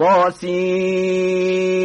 طاسيم.